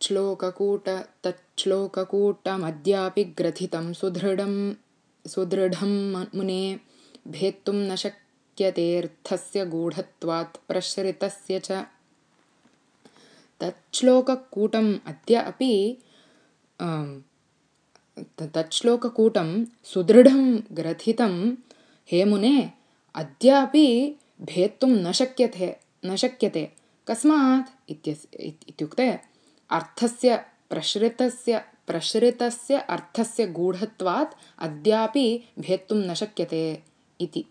तच्छ्लोककूट तच्छ्लोककूटमद्यापि ग्रथितं सुदृढं सुदृढं मुने भेत्तुं न शक्यतेऽर्थस्य गूढत्वात् प्रसृतस्य च। तच्छ्लोककूटम् अद्य अपि तच्छ्लोककूटं सुदृढं ग्रथितं हे मुने अद्यापि भेत्तुं न शक्यते न शक्यते। कस्मात् इत्युक्ते अर्थस्य प्रसृतस्य प्रसृतस्य अर्थस्य गूढत्वात् अद्यापि भेत्तुं न शक्यते इति